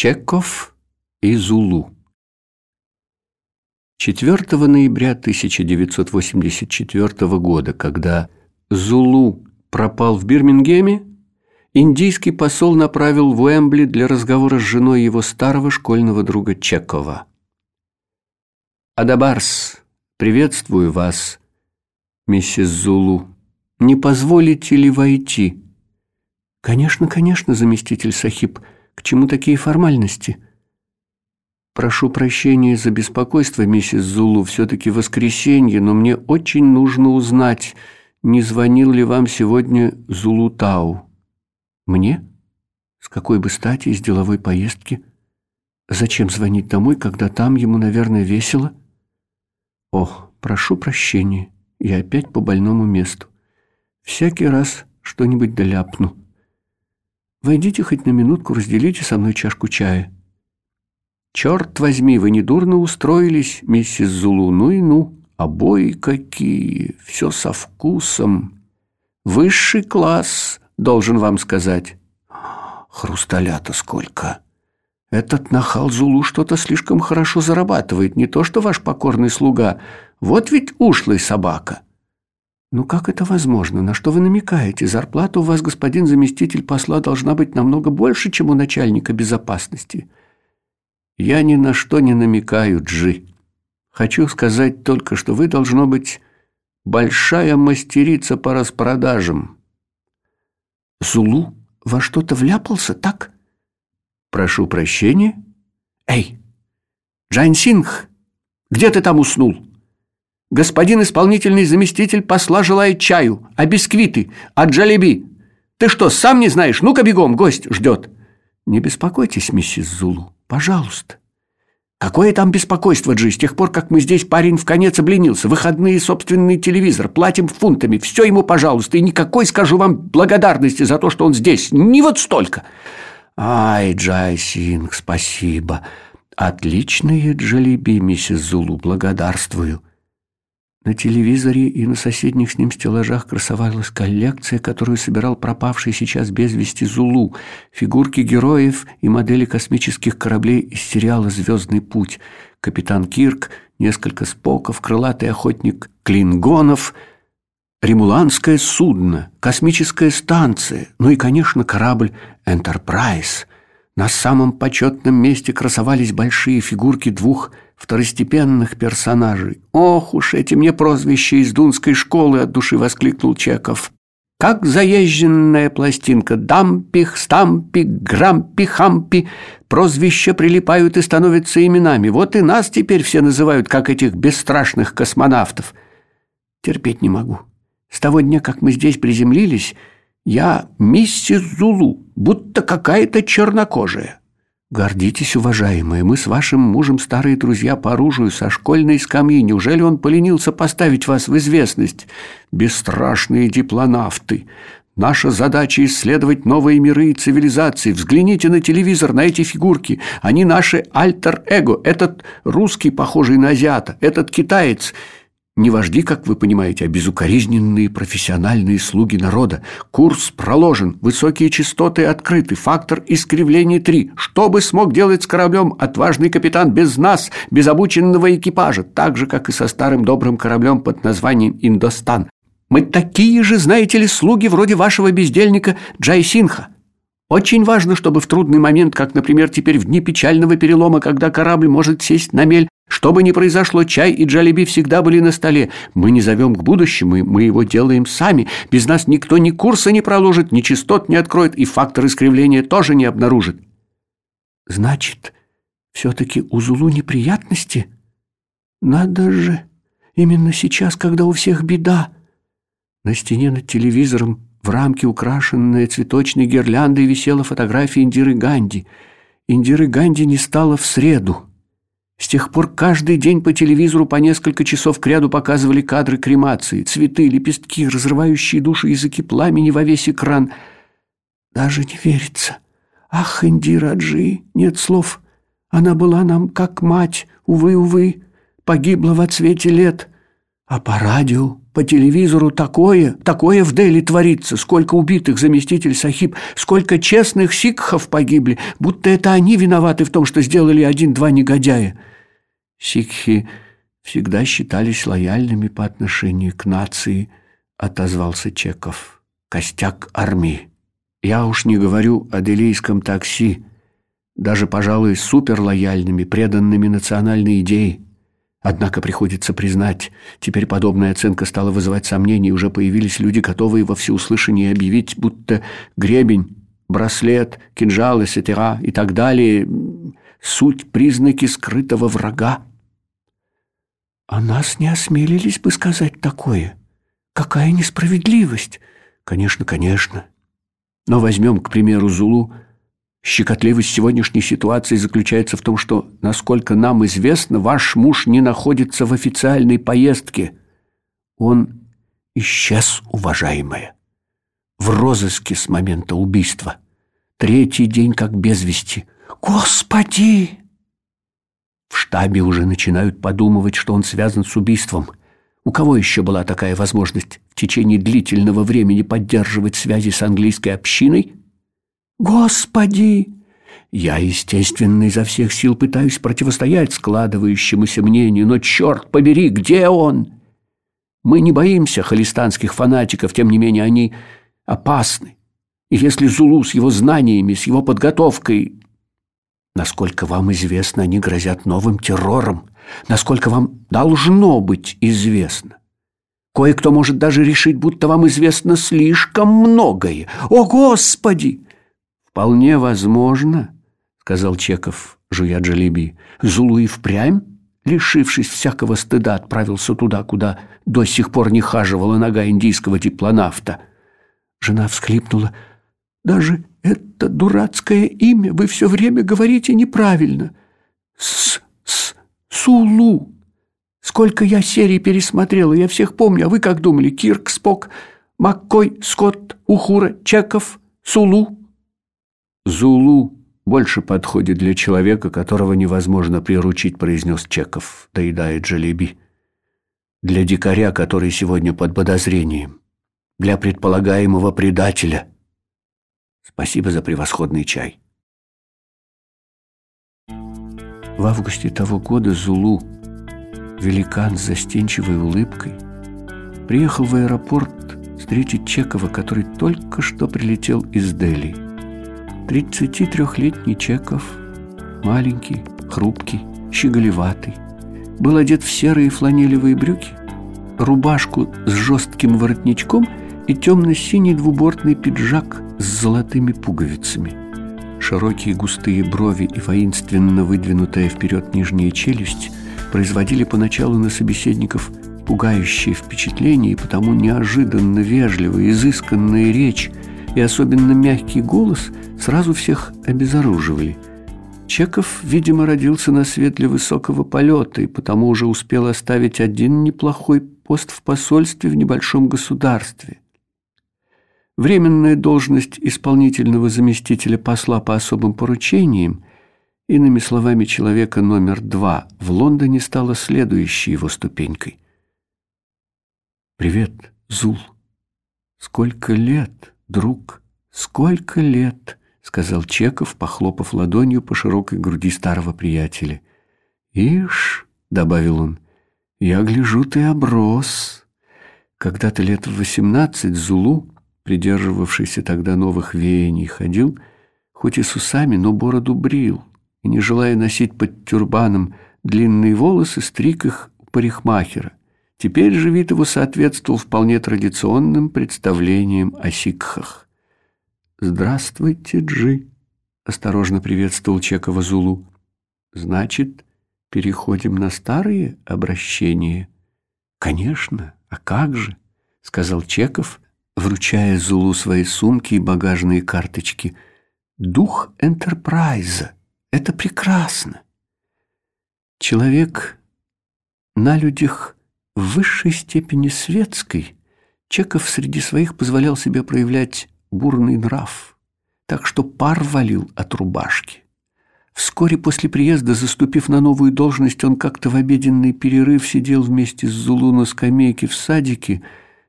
Чеков и Зулу 4 ноября 1984 года, когда Зулу пропал в Бирмингеме, индийский посол направил в Уэмбли для разговора с женой его старого школьного друга Чекова. «Адабарс, приветствую вас, миссис Зулу. Не позволите ли войти?» «Конечно, конечно, заместитель Сахиб», чему такие формальности? Прошу прощения за беспокойство, миссис Зулу. Все-таки воскресенье, но мне очень нужно узнать, не звонил ли вам сегодня Зулу Тау. Мне? С какой бы стати из деловой поездки? Зачем звонить домой, когда там ему, наверное, весело? Ох, прошу прощения, я опять по больному месту. Всякий раз что-нибудь доляпну. Войдите хоть на минутку, разделите со мной чашку чая. Черт возьми, вы недурно устроились, миссис Зулу. Ну и ну, обои какие, все со вкусом. Высший класс, должен вам сказать. Хрусталя-то сколько. Этот нахал Зулу что-то слишком хорошо зарабатывает, не то что ваш покорный слуга. Вот ведь ушлый собака. «Ну как это возможно? На что вы намекаете? Зарплата у вас, господин заместитель посла, должна быть намного больше, чем у начальника безопасности». «Я ни на что не намекаю, Джи. Хочу сказать только, что вы, должно быть, большая мастерица по распродажам». «Зулу во что-то вляпался, так?» «Прошу прощения?» «Эй, Джайсингх, где ты там уснул?» Господин исполнительный заместитель посла желает чаю, а бисквиты, а джалеби. Ты что, сам не знаешь? Ну-ка бегом, гость ждет. Не беспокойтесь, миссис Зулу, пожалуйста. Какое там беспокойство, Джи, с тех пор, как мы здесь, парень в конец обленился, выходные собственный телевизор, платим фунтами, все ему, пожалуйста, и никакой, скажу вам, благодарности за то, что он здесь, не вот столько. Ай, Джайсингх, спасибо. Отличные джалеби, миссис Зулу, благодарствую. На телевизоре и на соседних с ним стеллажах красовалась коллекция, которую собирал пропавший сейчас без вести Зулу, фигурки героев и модели космических кораблей из сериала «Звездный путь», капитан Кирк, несколько споков, крылатый охотник Клингонов, ромуланское судно, космическая станция, ну и, конечно, корабль «Энтерпрайз». На самом почетном месте красовались большие фигурки двух второстепенных персонажей. «Ох уж эти мне прозвища из дунской школы!» – от души воскликнул Чеков. «Как заезженная пластинка! Дампих, стампи, грампи, хампи!» Прозвища прилипают и становятся именами. Вот и нас теперь все называют, как этих бесстрашных космонавтов. Терпеть не могу. С того дня, как мы здесь приземлились, я миссис Зулу, будто какая-то чернокожая. Гордитесь, уважаемые, мы с вашим мужем старые друзья по оружию со школьной скамьи. Неужели он поленился поставить вас в известность? Бесстрашные диплонавты. Наша задача исследовать новые миры и цивилизации. Взгляните на телевизор, на эти фигурки. Они наши альтер-эго. Этот русский, похожий на азиата, этот китаец – не вожди, как вы понимаете, а безукоризненные профессиональные слуги народа. Курс проложен, высокие частоты открыты, фактор искривления 3. Что бы смог делать с кораблем отважный капитан без нас, без обученного экипажа, так же, как и со старым добрым кораблем под названием «Индостан». Мы такие же, знаете ли, слуги вроде вашего бездельника Джайсинха. Очень важно, чтобы в трудный момент, как, например, теперь в дни печального перелома, когда корабль может сесть на мель, что бы ни произошло, чай и джалеби всегда были на столе. Мы не зовем к будущему, мы его делаем сами. Без нас никто ни курса не проложит, ни частот не откроет, и фактор искривления тоже не обнаружит. Значит, все-таки у Зулу неприятности? Надо же, именно сейчас, когда у всех беда. На стене над телевизором в рамке, украшенная цветочной гирляндой, висела фотография Индиры Ганди. Индиры Ганди не стало в среду. С тех пор каждый день по телевизору по несколько часов кряду показывали кадры кремации, цветы, лепестки, разрывающие души языки пламени во весь экран. Даже не верится. Ах, Индира Джи, нет слов. Она была нам как мать, увы, увы, погибла во цвете лет. А по радио, по телевизору такое, такое в Дели творится, сколько убитых заместитель Сахиб, сколько честных сикхов погибли, будто это они виноваты в том, что сделали один-два негодяя. Сикхи всегда считались лояльными по отношению к нации, отозвался Чеков. Костяк армии. Я уж не говорю о делийском такси, даже, пожалуй, суперлояльными, преданными национальной идее. Однако приходится признать, теперь подобная оценка стала вызывать сомнения, уже появились люди, готовые во всеуслышание объявить, будто гребень, браслет, кинжал, etc. и так далее – суть признаки скрытого врага. А нас не осмелились бы сказать такое. Какая несправедливость! Конечно, конечно. Но возьмем, к примеру, Зулу – Щекотливость сегодняшней ситуации заключается в том, что, насколько нам известно, ваш муж не находится в официальной поездке. Он исчез, уважаемая, в розыске с момента убийства. Третий день как без вести. Господи! В штабе уже начинают подумывать, что он связан с убийством. У кого еще была такая возможность в течение длительного времени поддерживать связи с английской общиной – «Господи!» Я, естественно, изо всех сил пытаюсь противостоять складывающемуся мнению, но, черт побери, где он? Мы не боимся холистанских фанатиков, тем не менее они опасны. И если Зулу с его знаниями, с его подготовкой... Насколько вам известно, они грозят новым террором. Насколько вам должно быть известно. Кое-кто может даже решить, будто вам известно слишком многое. О, Господи! «Вполне возможно», — сказал Чеков, жуя джалиби. «Зулу и впрямь, лишившись всякого стыда, отправился туда, куда до сих пор не хаживала нога индийского диплонавта». Жена всхлипнула. «Даже это дурацкое имя вы все время говорите неправильно. С, с, Сулу. Сколько я серий пересмотрела, я всех помню, а вы как думали? Кирк, Спок, Маккой, Скотт, Ухура, Чеков, Сулу?» «Зулу больше подходит для человека, которого невозможно приручить», произнес Чеков, доедая джалеби. «Для дикаря, который сегодня под подозрением. Для предполагаемого предателя. Спасибо за превосходный чай». В августе того года Зулу, великан с застенчивой улыбкой, приехал в аэропорт встретить Чекова, который только что прилетел из Дели. 33-летний Чеков, маленький, хрупкий, щеголеватый, был одет в серые фланелевые брюки, рубашку с жестким воротничком и темно-синий двубортный пиджак с золотыми пуговицами. Широкие густые брови и воинственно выдвинутая вперед нижняя челюсть производили поначалу на собеседников пугающее впечатление, и потому неожиданно вежливая, изысканная речь и особенно мягкий голос сразу всех обезоруживали. Чеков, видимо, родился на свет для высокого полета и потому уже успел оставить один неплохой пост в посольстве в небольшом государстве. Временная должность исполнительного заместителя посла по особым поручениям, иными словами, человека номер два в Лондоне стала следующей его ступенькой. «Привет, Зул. Сколько лет, друг, сколько лет!» сказал Чеков, похлопав ладонью по широкой груди старого приятеля. «Ишь», — добавил он, — «я гляжу, ты оброс». Когда-то лет в восемнадцать Зулу, придерживавшийся тогда новых веяний, ходил, хоть и с усами, но бороду брил, и, не желая носить под тюрбаном длинные волосы, стриг их у парикмахера. Теперь же вид его соответствовал вполне традиционным представлениям о сикхах. «Здравствуйте, Джи!» — осторожно приветствовал Чекова Зулу. «Значит, переходим на старые обращения?» «Конечно, а как же?» — сказал Чеков, вручая Зулу свои сумки и багажные карточки. «Дух Энтерпрайза! Это прекрасно!» Человек на людях в высшей степени светской, Чеков среди своих позволял себе проявлять бурный нрав, так что пар валил от рубашки. Вскоре после приезда, заступив на новую должность, он как-то в обеденный перерыв сидел вместе с Зулу на скамейке в садике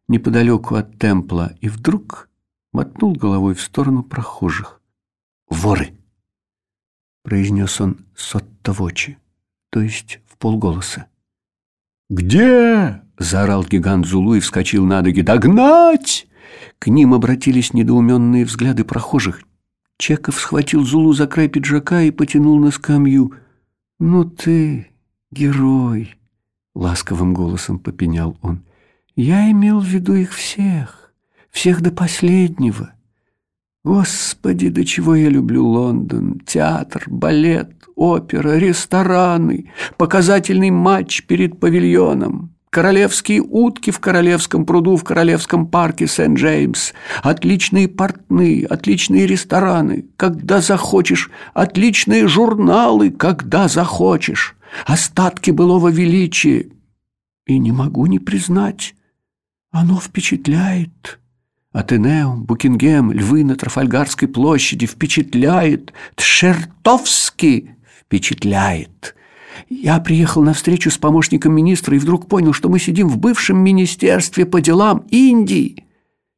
неподалеку от темпла и вдруг мотнул головой в сторону прохожих. «Воры!» — произнес он соттовочи, то есть в полголоса. «Где?» — заорал гигант Зулу и вскочил на ноги. «Догнать!» К ним обратились недоуменные взгляды прохожих. Чеков схватил Зулу за край пиджака и потянул на скамью. «Ну ты, герой!» — ласковым голосом попенял он. «Я имел в виду их всех, всех до последнего. Господи, до чего я люблю Лондон! Театр, балет, опера, рестораны, показательный матч перед павильоном!» Королевские утки в Королевском пруду в Королевском парке Сент-Джеймс, отличные портные, отличные рестораны, когда захочешь, отличные журналы, когда захочешь, остатки былого величия. И не могу не признать, оно впечатляет. Атенеум, Букингем, львы на Трафальгарской площади впечатляет, Тшертовски впечатляет. Я приехал на встречу с помощником министра и вдруг понял, что мы сидим в бывшем министерстве по делам Индии.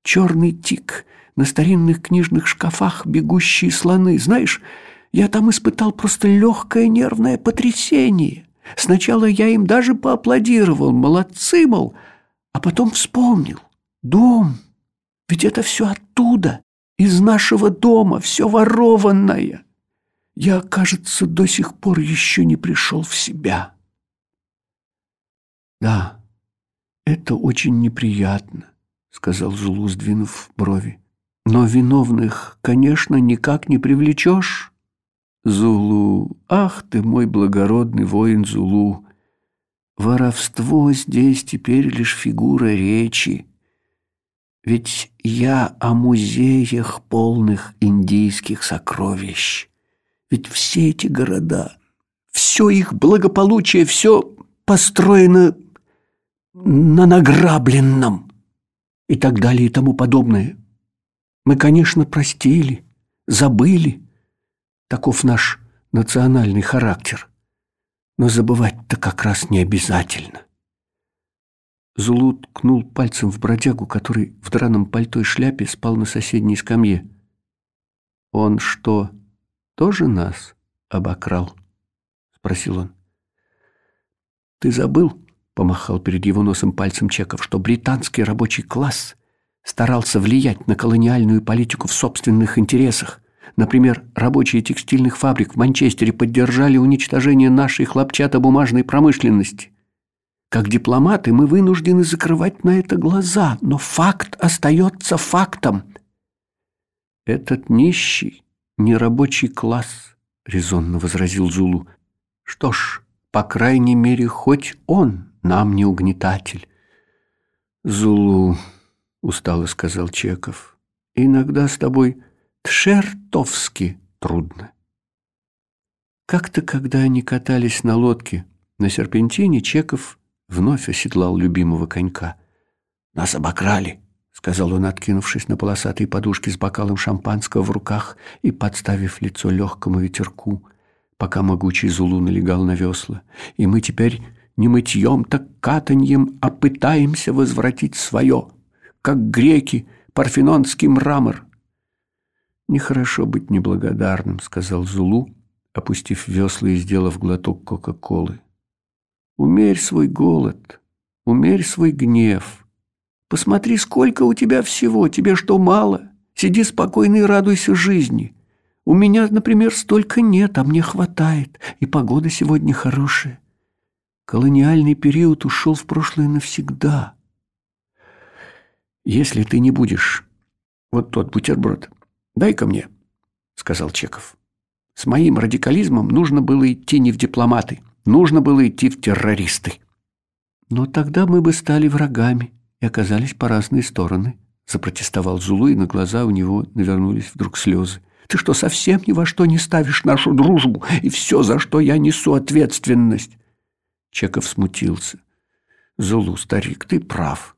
Черный тик, на старинных книжных шкафах бегущие слоны. Знаешь, я там испытал просто легкое нервное потрясение. Сначала я им даже поаплодировал, молодцы, мол, а потом вспомнил. Дом, ведь это все оттуда, из нашего дома, все ворованное. Я, кажется, до сих пор еще не пришел в себя. Да, это очень неприятно, сказал Зулу, сдвинув брови. Но виновных, конечно, никак не привлечешь. Зулу, ах ты мой благородный воин Зулу! Воровство здесь теперь лишь фигура речи. Ведь я о музеях полных индийских сокровищ. Ведь все эти города, все их благополучие, все построено на награбленном и так далее и тому подобное. Мы, конечно, простили, забыли. Таков наш национальный характер. Но забывать-то как раз не обязательно. Зулу ткнул пальцем в бродягу, который в драном пальто и шляпе спал на соседней скамье. Он что, тоже нас обокрал?» — спросил он. «Ты забыл?» — помахал перед его носом пальцем Чеков, что британский рабочий класс старался влиять на колониальную политику в собственных интересах. Например, рабочие текстильных фабрик в Манчестере поддержали уничтожение нашей хлопчатобумажной промышленности. Как дипломаты мы вынуждены закрывать на это глаза, но факт остается фактом. Этот нищий не рабочий класс, резонно возразил Зулу. Что ж, по крайней мере, хоть он нам не угнетатель. Зулу, устало сказал Чеков, иногда с тобой тшертовски трудно. Как-то, когда они катались на лодке на серпентине, Чеков вновь оседлал любимого конька. Нас обокрали, сказал он, откинувшись на полосатой подушке с бокалом шампанского в руках и подставив лицо легкому ветерку, пока могучий Зулу налегал на весла. И мы теперь не мытьем, так катаньем, а пытаемся возвратить свое, как греки, парфенонский мрамор. Нехорошо быть неблагодарным, сказал Зулу, опустив весла и сделав глоток Кока-Колы. Умерь свой голод, умерь свой гнев. Посмотри, сколько у тебя всего, тебе что, мало? Сиди спокойно и радуйся жизни. У меня, например, столько нет, а мне хватает, и погода сегодня хорошая. Колониальный период ушел в прошлое навсегда. Если ты не будешь вот тот бутерброд, дай-ка мне, сказал Чеков. С моим радикализмом нужно было идти не в дипломаты, нужно было идти в террористы. Но тогда мы бы стали врагами, и оказались по разные стороны. Запротестовал Зулу, и на глаза у него навернулись вдруг слезы. Ты что, совсем ни во что не ставишь нашу дружбу и все, за что я несу ответственность? Чеков смутился. Зулу, старик, ты прав.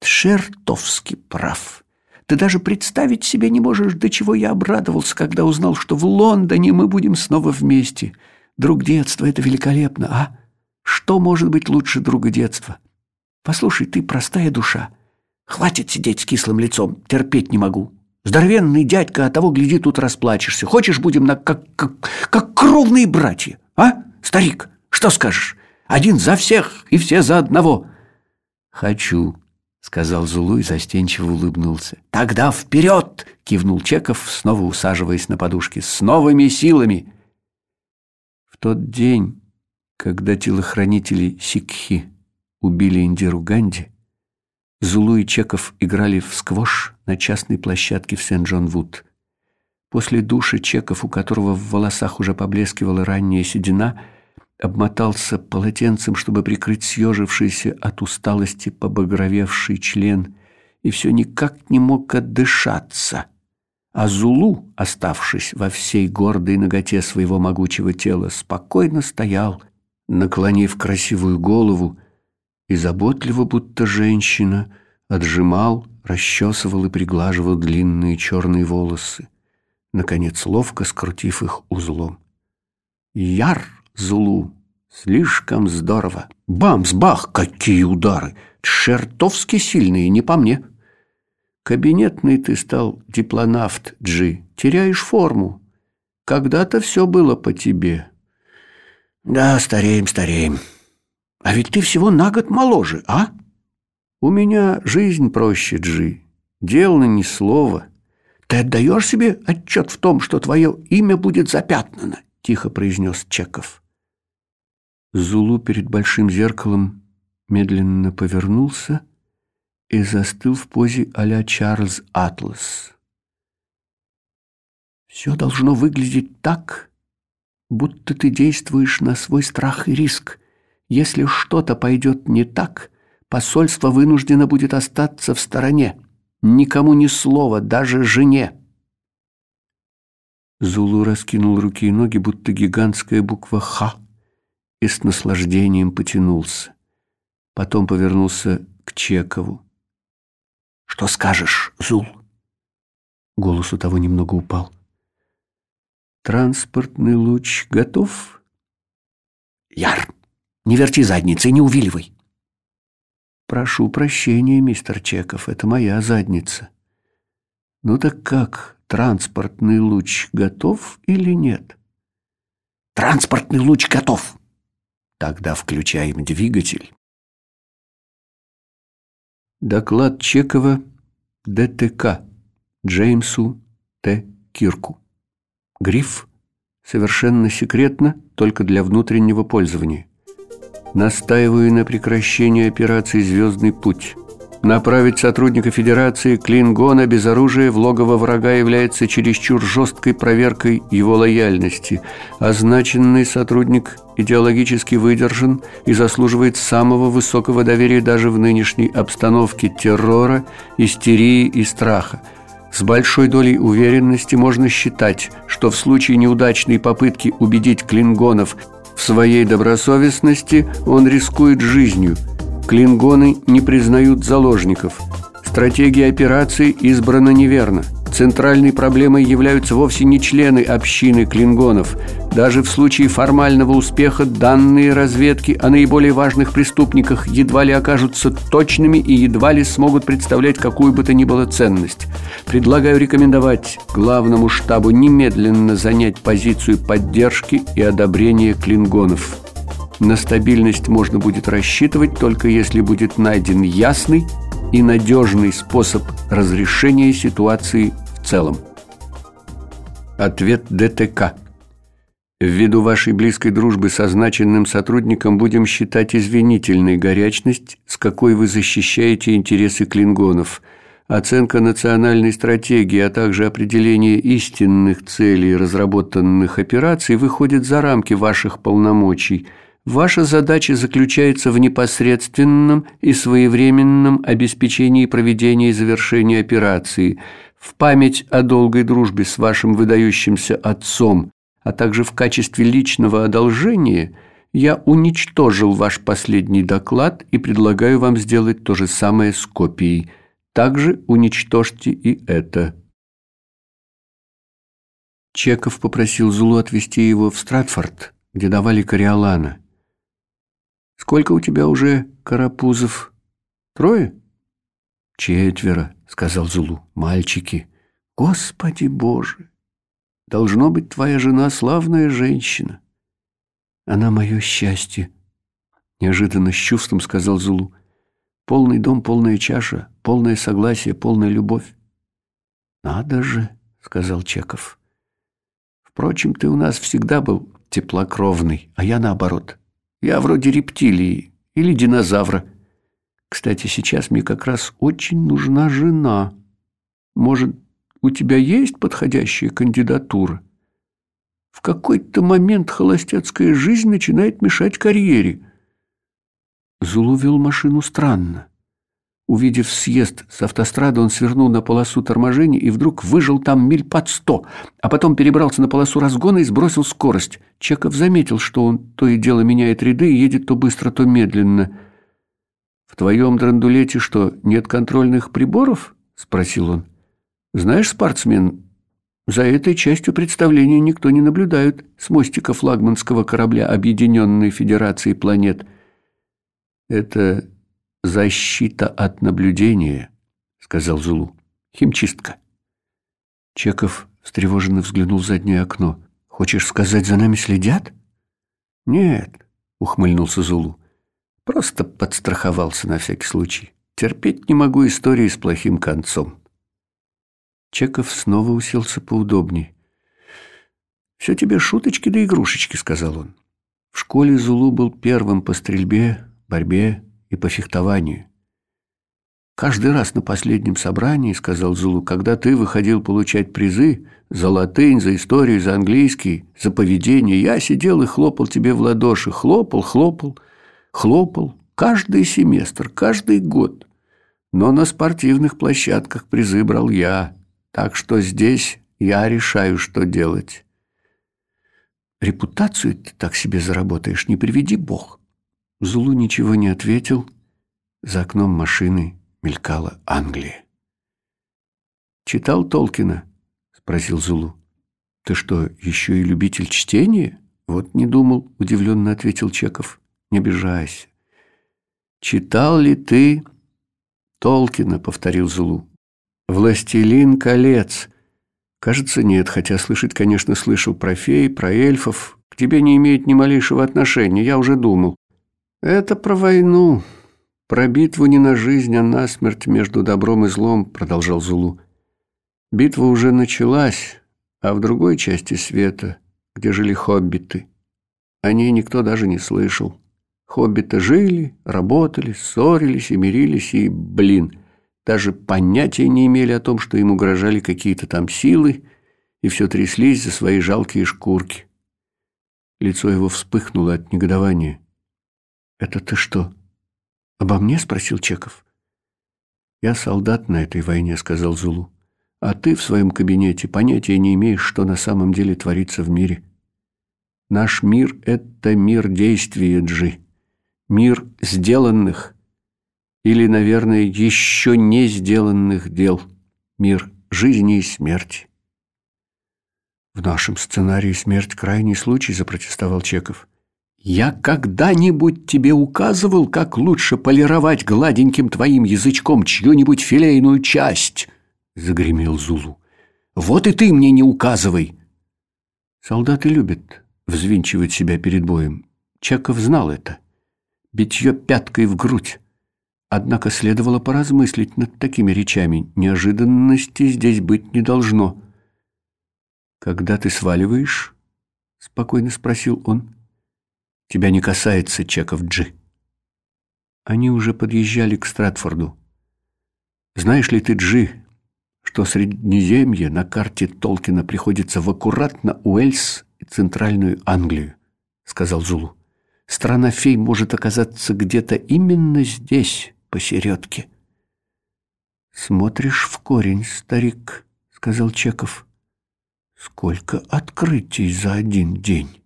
Тшертовски прав. Ты даже представить себе не можешь, до чего я обрадовался, когда узнал, что в Лондоне мы будем снова вместе. Друг детства — это великолепно, а? Что может быть лучше друга детства? Послушай, ты простая душа. Хватит сидеть с кислым лицом, терпеть не могу. Здоровенный дядька, а того, гляди, тут расплачешься. Хочешь, будем на как, как, как кровные братья, а? Старик, что скажешь? Один за всех и все за одного. Хочу, сказал Зулу и застенчиво улыбнулся. Тогда вперед! кивнул Чеков, снова усаживаясь на подушке. С новыми силами! Тот день, когда телохранители Сикхи убили Индиру Ганди, Зулу и Чеков играли в сквош на частной площадке в Сент-Джон-Вуд. После души Чеков, у которого в волосах уже поблескивала ранняя седина, обмотался полотенцем, чтобы прикрыть съежившийся от усталости побагровевший член, и все никак не мог отдышаться. А Зулу, оставшись во всей гордой ноготе своего могучего тела, спокойно стоял, наклонив красивую голову, и заботливо, будто женщина, отжимал, расчесывал и приглаживал длинные черные волосы, наконец ловко скрутив их узлом. Яр Зулу, слишком здорово. Бамс-бах, какие удары! Чертовски сильные, не по мне. Кабинетный ты стал диплонавт, Джи. Теряешь форму. Когда-то все было по тебе. Да, стареем, стареем. А ведь ты всего на год моложе, а? У меня жизнь проще, Джи. Делано ни слова. Ты отдаешь себе отчет в том, что твое имя будет запятнано? Тихо произнес Чеков. Зулу перед большим зеркалом медленно повернулся и застыл в позе а-ля Чарльз Атлас. Все должно выглядеть так, будто ты действуешь на свой страх и риск, если что-то пойдет не так, посольство вынуждено будет остаться в стороне. Никому ни слова, даже жене. Зулу раскинул руки и ноги, будто гигантская буква «Х» и с наслаждением потянулся. Потом повернулся к Чекову. «Что скажешь, Зул?» Голос у того немного упал. «Транспортный луч готов?» «Яр!» Не верти задницей, не увиливай. Прошу прощения, мистер Чеков, это моя задница. Ну так как, транспортный луч готов или нет? Транспортный луч готов. Тогда включаем двигатель. Доклад Чекова ДТК Джеймсу Т. Кирку. Гриф совершенно секретно, только для внутреннего пользования. Настаиваю на прекращении операции «Звездный путь». Направить сотрудника Федерации Клингона без оружия в логово врага является чересчур жесткой проверкой его лояльности. Означенный сотрудник идеологически выдержан и заслуживает самого высокого доверия даже в нынешней обстановке террора, истерии и страха. С большой долей уверенности можно считать, что в случае неудачной попытки убедить клингонов в своей добросовестности он рискует жизнью. Клингоны не признают заложников. Стратегия операции избрана неверно. Центральной проблемой являются вовсе не члены общины клингонов. Даже в случае формального успеха данные разведки о наиболее важных преступниках едва ли окажутся точными и едва ли смогут представлять какую бы то ни было ценность. Предлагаю рекомендовать главному штабу немедленно занять позицию поддержки и одобрения клингонов. На стабильность можно будет рассчитывать только если будет найден ясный и надежный способ разрешения ситуации в целом. Ответ ДТК. Ввиду вашей близкой дружбы с означенным сотрудником будем считать извинительной горячность, с какой вы защищаете интересы клингонов. Оценка национальной стратегии, а также определение истинных целей разработанных операций выходит за рамки ваших полномочий – Ваша задача заключается в непосредственном и своевременном обеспечении проведения и завершения операции, в память о долгой дружбе с вашим выдающимся отцом, а также в качестве личного одолжения я уничтожил ваш последний доклад и предлагаю вам сделать то же самое с копией. Также уничтожьте и это. Чеков попросил Зулу отвезти его в Стратфорд, где давали кориолана. «Сколько у тебя уже карапузов? Трое?» «Четверо», — сказал Зулу. «Мальчики». «Господи Боже! Должно быть, твоя жена славная женщина. Она мое счастье», — неожиданно с чувством сказал Зулу. «Полный дом, полная чаша, полное согласие, полная любовь». «Надо же», — сказал Чеков. «Впрочем, ты у нас всегда был теплокровный, а я наоборот. Я вроде рептилии или динозавра. Кстати, сейчас мне как раз очень нужна жена. Может, у тебя есть подходящая кандидатура? В какой-то момент холостяцкая жизнь начинает мешать карьере. Зулу вел машину странно. Увидев съезд с автострады, он свернул на полосу торможения и вдруг выжил там миль под сто, а потом перебрался на полосу разгона и сбросил скорость. Чеков заметил, что он то и дело меняет ряды и едет то быстро, то медленно. «В твоем драндулете что, нет контрольных приборов?» – спросил он. «Знаешь, спортсмен, за этой частью представления никто не наблюдает с мостика флагманского корабля Объединенной Федерации планет». «Это «Защита от наблюдения», — сказал Зулу. «Химчистка». Чеков встревоженно взглянул в заднее окно. «Хочешь сказать, за нами следят?» «Нет», — ухмыльнулся Зулу. «Просто подстраховался на всякий случай. Терпеть не могу истории с плохим концом». Чеков снова уселся поудобнее. «Все тебе шуточки да игрушечки», — сказал он. В школе Зулу был первым по стрельбе, борьбе, и по фехтованию. Каждый раз на последнем собрании, сказал Зулу, когда ты выходил получать призы за латынь, за историю, за английский, за поведение, я сидел и хлопал тебе в ладоши, хлопал, хлопал, хлопал, каждый семестр, каждый год. Но на спортивных площадках призы брал я, так что здесь я решаю, что делать. Репутацию ты так себе заработаешь, не приведи Бог. Зулу ничего не ответил. За окном машины мелькала Англия. «Читал Толкина?» — спросил Зулу. «Ты что, еще и любитель чтения?» «Вот не думал», — удивленно ответил Чеков. «Не обижайся». «Читал ли ты Толкина?» — повторил Зулу. «Властелин колец». «Кажется, нет, хотя слышать, конечно, слышал про фей, про эльфов. К тебе не имеет ни малейшего отношения, я уже думал». «Это про войну, про битву не на жизнь, а на смерть между добром и злом», — продолжал Зулу. «Битва уже началась, а в другой части света, где жили хоббиты, о ней никто даже не слышал. Хоббиты жили, работали, ссорились и мирились, и, блин, даже понятия не имели о том, что им угрожали какие-то там силы, и все тряслись за свои жалкие шкурки». Лицо его вспыхнуло от негодования. «Это ты что, обо мне?» – спросил Чеков. «Я солдат на этой войне», – сказал Зулу. «А ты в своем кабинете понятия не имеешь, что на самом деле творится в мире. Наш мир – это мир действия, Джи. Мир сделанных или, наверное, еще не сделанных дел. Мир жизни и смерти». «В нашем сценарии смерть – крайний случай», – запротестовал Чеков. Я когда-нибудь тебе указывал, как лучше полировать гладеньким твоим язычком чью-нибудь филейную часть? Загремел Зулу. Вот и ты мне не указывай. Солдаты любят взвинчивать себя перед боем. Чеков знал это. Битье пяткой в грудь. Однако следовало поразмыслить над такими речами. Неожиданности здесь быть не должно. «Когда ты сваливаешь?» — спокойно спросил он. Тебя не касается чеков Джи. Они уже подъезжали к Стратфорду. Знаешь ли ты, Джи, что Среднеземье на карте Толкина приходится в аккуратно Уэльс и Центральную Англию, сказал Зулу. Страна фей может оказаться где-то именно здесь, посередке. Смотришь в корень, старик, сказал Чеков. Сколько открытий за один день.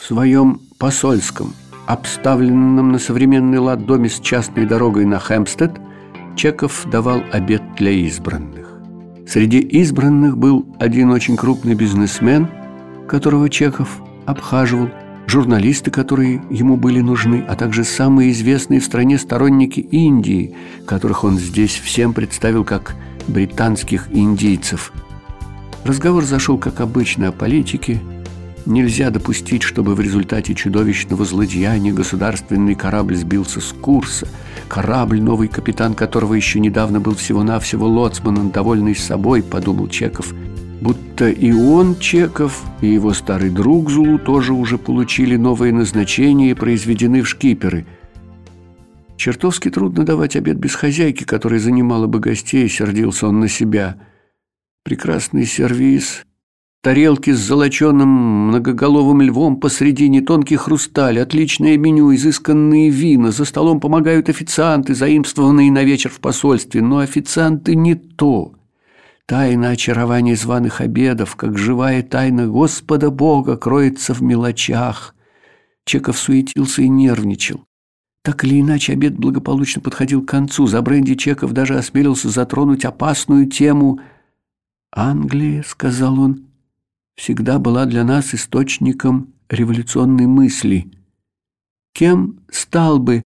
В своем посольском, обставленном на современный лад доме с частной дорогой на Хэмпстед, Чеков давал обед для избранных. Среди избранных был один очень крупный бизнесмен, которого Чеков обхаживал, журналисты, которые ему были нужны, а также самые известные в стране сторонники Индии, которых он здесь всем представил как британских индийцев. Разговор зашел, как обычно, о политике. Нельзя допустить, чтобы в результате чудовищного злодеяния государственный корабль сбился с курса. Корабль, новый капитан которого еще недавно был всего-навсего лоцманом, довольный собой, подумал Чеков – будто и он, Чеков, и его старый друг Зулу тоже уже получили новые назначения и произведены в шкиперы. Чертовски трудно давать обед без хозяйки, которая занимала бы гостей, сердился он на себя. Прекрасный сервиз, тарелки с золоченым многоголовым львом посредине, тонкий хрусталь, отличное меню, изысканные вина, за столом помогают официанты, заимствованные на вечер в посольстве, но официанты не то – Тайна очарования званых обедов, как живая тайна Господа Бога, кроется в мелочах. Чеков суетился и нервничал. Так или иначе, обед благополучно подходил к концу. За бренди Чеков даже осмелился затронуть опасную тему. «Англия», — сказал он, — «всегда была для нас источником революционной мысли. Кем стал бы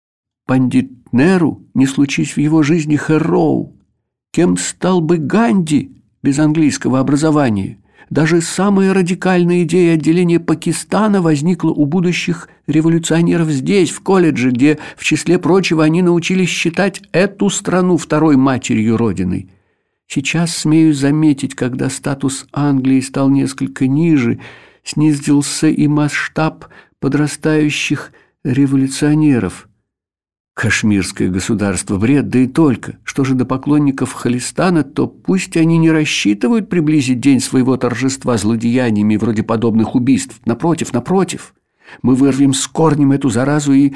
пандит Неру, не случись в его жизни Хэроу?» Кем стал бы Ганди без английского образования? Даже самая радикальная идея отделения Пакистана возникла у будущих революционеров здесь, в колледже, где, в числе прочего, они научились считать эту страну второй матерью Родиной. Сейчас смею заметить, когда статус Англии стал несколько ниже, снизился и масштаб подрастающих революционеров – Кашмирское государство – бред, да и только. Что же до поклонников Халистана, то пусть они не рассчитывают приблизить день своего торжества злодеяниями вроде подобных убийств. Напротив, напротив. Мы вырвем с корнем эту заразу и,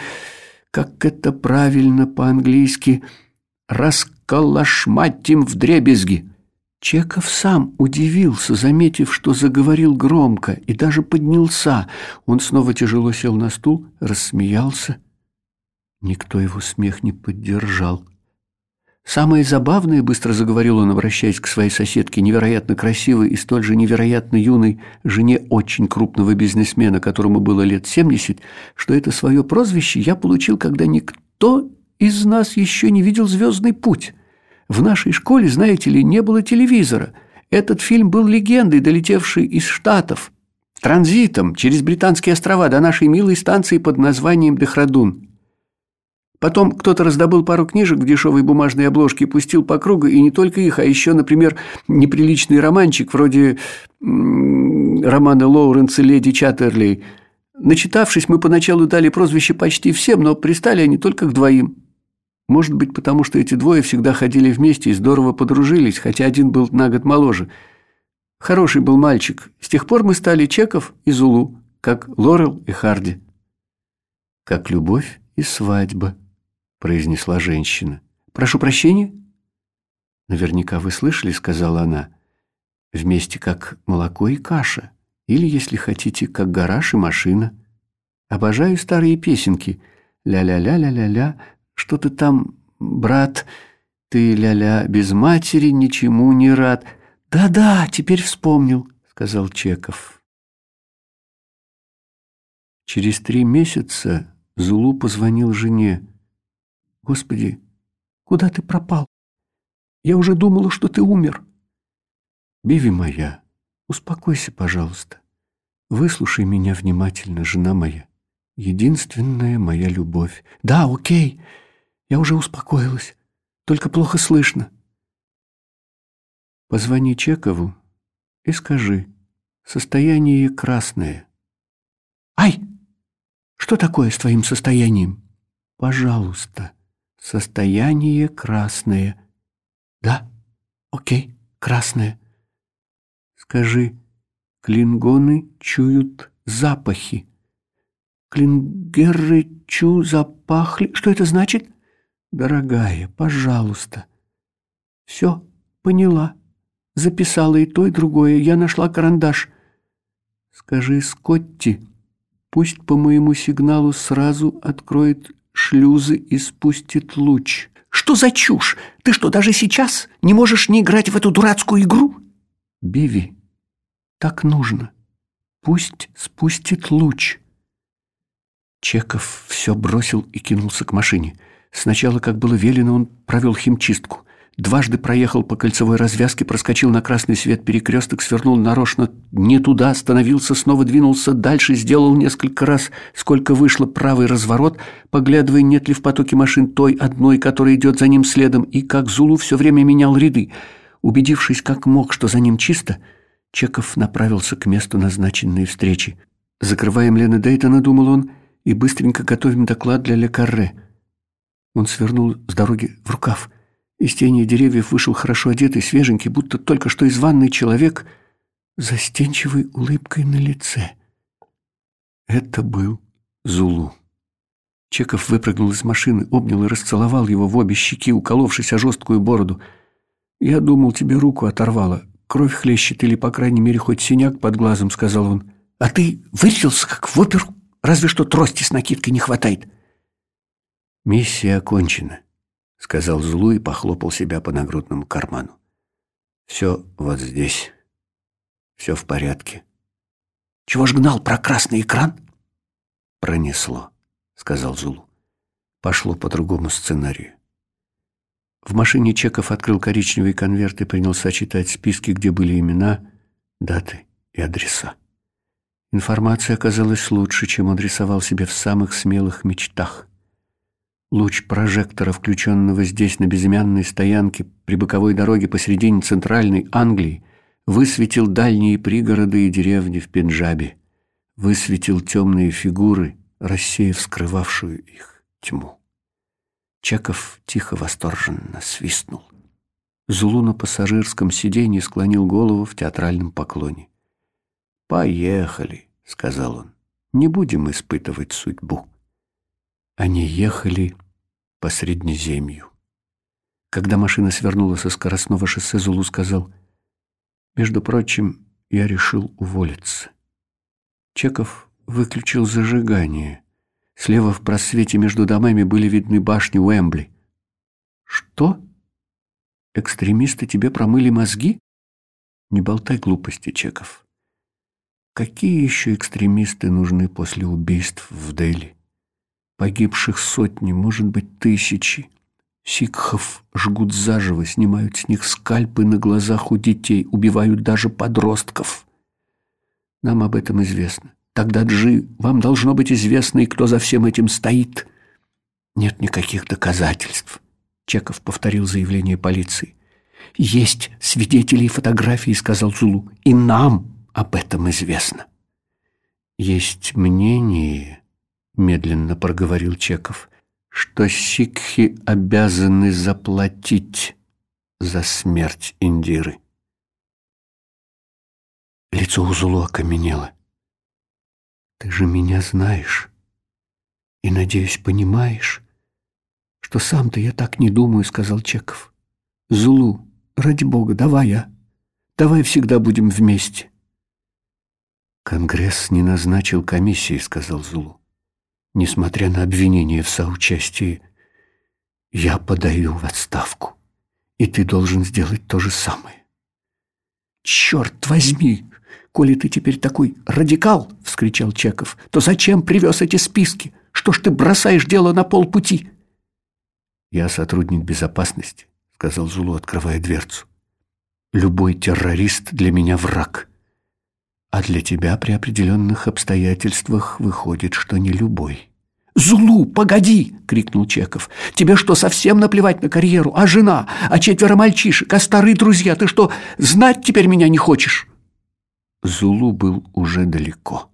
как это правильно по-английски, расколошматим в дребезги. Чеков сам удивился, заметив, что заговорил громко, и даже поднялся. Он снова тяжело сел на стул, рассмеялся Никто его смех не поддержал. «Самое забавное, — быстро заговорил он, обращаясь к своей соседке, невероятно красивой и столь же невероятно юной жене очень крупного бизнесмена, которому было лет семьдесят, что это свое прозвище я получил, когда никто из нас еще не видел «Звездный путь». В нашей школе, знаете ли, не было телевизора. Этот фильм был легендой, долетевшей из Штатов, транзитом через Британские острова до нашей милой станции под названием Дехрадун. Потом кто-то раздобыл пару книжек в дешевой бумажной обложке пустил по кругу, и не только их, а еще, например, неприличный романчик вроде романа Лоуренса «Леди Чаттерли». Начитавшись, мы поначалу дали прозвище почти всем, но пристали они только к двоим. Может быть, потому что эти двое всегда ходили вместе и здорово подружились, хотя один был на год моложе. Хороший был мальчик. С тех пор мы стали Чеков и Зулу, как Лорел и Харди. Как любовь и свадьба произнесла женщина. «Прошу прощения?» «Наверняка вы слышали», — сказала она. «Вместе как молоко и каша. Или, если хотите, как гараж и машина. Обожаю старые песенки. Ля-ля-ля-ля-ля-ля. Что ты там, брат? Ты, ля-ля, без матери ничему не рад. Да-да, теперь вспомнил», — сказал Чеков. Через три месяца Зулу позвонил жене. Господи, куда ты пропал? Я уже думала, что ты умер. Биви моя, успокойся, пожалуйста. Выслушай меня внимательно, жена моя. Единственная моя любовь. Да, окей, я уже успокоилась. Только плохо слышно. Позвони Чекову и скажи, состояние красное. Ай! Что такое с твоим состоянием? Пожалуйста. Состояние красное. Да, окей, красное. Скажи, клингоны чуют запахи. Клингеры чу запахли. Что это значит? Дорогая, пожалуйста. Все, поняла. Записала и то, и другое. Я нашла карандаш. Скажи Скотти, пусть по моему сигналу сразу откроет шлюзы и спустит луч, Что за чушь? Ты что, даже сейчас не можешь не играть в эту дурацкую игру? Биви, так нужно. Пусть спустит луч. Чеков все бросил и кинулся к машине. Сначала, как было велено, он провел химчистку. Дважды проехал по кольцевой развязке, проскочил на красный свет перекресток, свернул нарочно не туда, остановился, снова двинулся дальше, сделал несколько раз, сколько вышло правый разворот, поглядывая, нет ли в потоке машин той одной, которая идет за ним следом, и как Зулу все время менял ряды. Убедившись, как мог, что за ним чисто, Чеков направился к месту назначенной встречи. «Закрываем Лена Дейтона», — думал он, — «и быстренько готовим доклад для Лекарре». Он свернул с дороги в рукав. Из тени деревьев вышел хорошо одетый, свеженький, будто только что из ванной человек, застенчивой улыбкой на лице. Это был Зулу. Чеков выпрыгнул из машины, обнял и расцеловал его в обе щеки, уколовшись о жесткую бороду. «Я думал, тебе руку оторвало. Кровь хлещет или, по крайней мере, хоть синяк под глазом», — сказал он. «А ты вырядился, как в оперу? Разве что трости с накидкой не хватает». «Миссия окончена», — сказал Злу и похлопал себя по нагрудному карману. «Все вот здесь. Все в порядке». «Чего ж гнал про красный экран?» «Пронесло», — сказал Зулу. «Пошло по другому сценарию». В машине Чеков открыл коричневый конверт и принялся читать списки, где были имена, даты и адреса. Информация оказалась лучше, чем он рисовал себе в самых смелых мечтах. Луч прожектора, включенного здесь на безымянной стоянке при боковой дороге посредине центральной Англии, высветил дальние пригороды и деревни в Пенджабе, высветил темные фигуры, рассеяв скрывавшую их тьму. Чеков тихо восторженно свистнул. Зулу на пассажирском сиденье склонил голову в театральном поклоне. «Поехали», — сказал он, — «не будем испытывать судьбу». Они ехали по Среднеземью. Когда машина свернула со скоростного шоссе, Зулу сказал, «Между прочим, я решил уволиться». Чеков выключил зажигание. Слева в просвете между домами были видны башни Уэмбли. «Что? Экстремисты тебе промыли мозги?» «Не болтай глупости, Чеков. Какие еще экстремисты нужны после убийств в Дели?» Погибших сотни, может быть, тысячи. Сикхов жгут заживо, снимают с них скальпы на глазах у детей, убивают даже подростков. Нам об этом известно. Тогда, Джи, вам должно быть известно, и кто за всем этим стоит. Нет никаких доказательств. Чеков повторил заявление полиции. Есть свидетели и фотографии, сказал Зулу, и нам об этом известно. Есть мнение, медленно проговорил Чеков, что сикхи обязаны заплатить за смерть Индиры. Лицо Узулу окаменело. Ты же меня знаешь и, надеюсь, понимаешь, что сам-то я так не думаю, сказал Чеков. Зулу, ради бога, давай я. Давай всегда будем вместе. Конгресс не назначил комиссии, сказал Зулу несмотря на обвинение в соучастии, я подаю в отставку, и ты должен сделать то же самое. «Черт возьми! Коли ты теперь такой радикал, — вскричал Чеков, — то зачем привез эти списки? Что ж ты бросаешь дело на полпути?» «Я сотрудник безопасности», — сказал Зулу, открывая дверцу. «Любой террорист для меня враг. А для тебя при определенных обстоятельствах выходит, что не любой. «Зулу, погоди!» — крикнул Чеков. «Тебе что, совсем наплевать на карьеру? А жена? А четверо мальчишек? А старые друзья? Ты что, знать теперь меня не хочешь?» Зулу был уже далеко.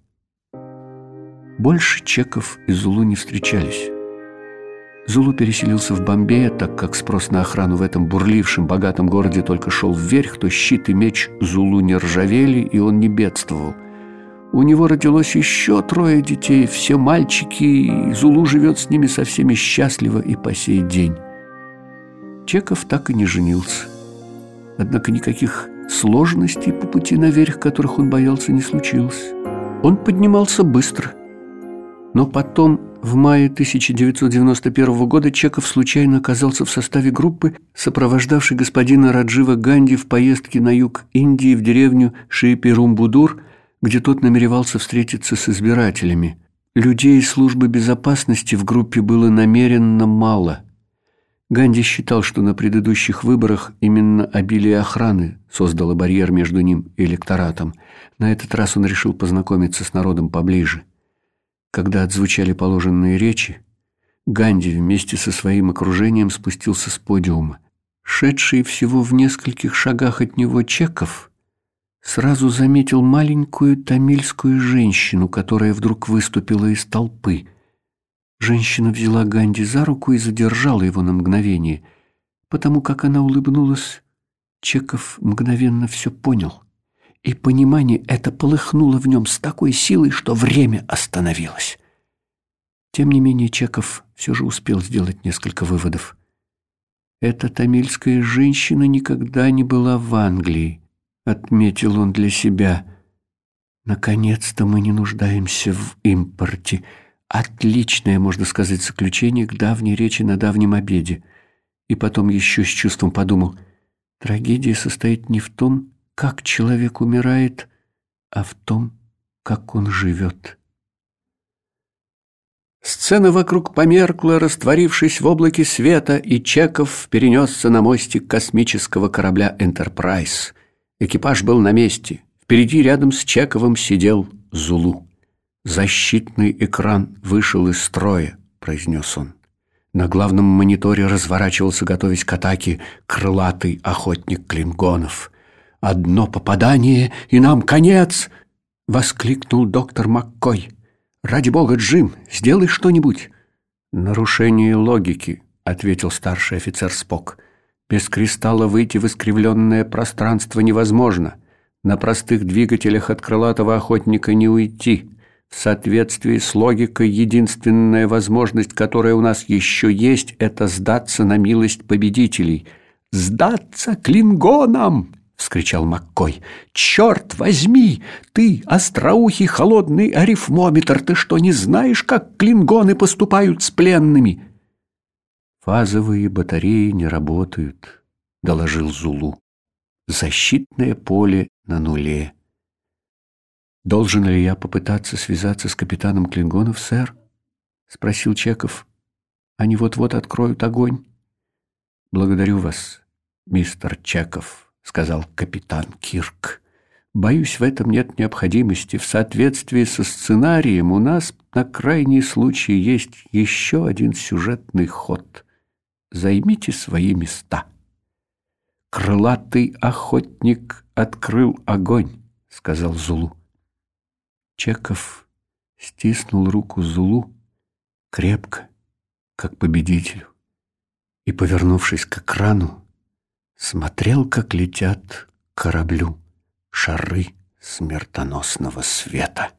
Больше Чеков и Зулу не встречались. Зулу переселился в Бомбее, так как спрос на охрану в этом бурлившем, богатом городе только шел вверх, то щит и меч Зулу не ржавели, и он не бедствовал. У него родилось еще трое детей, все мальчики, и Зулу живет с ними со всеми счастливо и по сей день. Чеков так и не женился. Однако никаких сложностей по пути наверх, которых он боялся, не случилось. Он поднимался быстро, но потом В мае 1991 года Чеков случайно оказался в составе группы, сопровождавшей господина Раджива Ганди в поездке на юг Индии в деревню Шиипирумбудур, где тот намеревался встретиться с избирателями. Людей из службы безопасности в группе было намеренно мало. Ганди считал, что на предыдущих выборах именно обилие охраны создало барьер между ним и электоратом. На этот раз он решил познакомиться с народом поближе. Когда отзвучали положенные речи, Ганди вместе со своим окружением спустился с подиума. Шедший всего в нескольких шагах от него Чеков сразу заметил маленькую тамильскую женщину, которая вдруг выступила из толпы. Женщина взяла Ганди за руку и задержала его на мгновение. Потому как она улыбнулась, Чеков мгновенно все понял и понимание это полыхнуло в нем с такой силой, что время остановилось. Тем не менее Чеков все же успел сделать несколько выводов. Эта тамильская женщина никогда не была в Англии, отметил он для себя. Наконец-то мы не нуждаемся в импорте. Отличное, можно сказать, заключение к давней речи на давнем обеде. И потом еще с чувством подумал, трагедия состоит не в том, как человек умирает, а в том, как он живет. Сцена вокруг померкла, растворившись в облаке света, и Чеков перенесся на мостик космического корабля «Энтерпрайз». Экипаж был на месте. Впереди рядом с Чековым сидел Зулу. «Защитный экран вышел из строя», — произнес он. На главном мониторе разворачивался, готовясь к атаке, крылатый охотник Клингонов. «Одно попадание, и нам конец!» — воскликнул доктор Маккой. «Ради бога, Джим, сделай что-нибудь!» «Нарушение логики», — ответил старший офицер Спок. «Без кристалла выйти в искривленное пространство невозможно. На простых двигателях от крылатого охотника не уйти. В соответствии с логикой, единственная возможность, которая у нас еще есть, это сдаться на милость победителей. Сдаться клингонам!» Вскричал Маккой. «Черт возьми! Ты, остроухий холодный арифмометр, ты что, не знаешь, как клингоны поступают с пленными?» «Фазовые батареи не работают», — доложил Зулу. «Защитное поле на нуле». «Должен ли я попытаться связаться с капитаном Клингонов, сэр?» — спросил Чеков. «Они вот-вот откроют огонь». «Благодарю вас, мистер Чеков». — сказал капитан Кирк. «Боюсь, в этом нет необходимости. В соответствии со сценарием у нас на крайний случай есть еще один сюжетный ход. Займите свои места». «Крылатый охотник открыл огонь», — сказал Зулу. Чеков стиснул руку Зулу крепко, как победителю, и, повернувшись к экрану, смотрел, как летят к кораблю шары смертоносного света.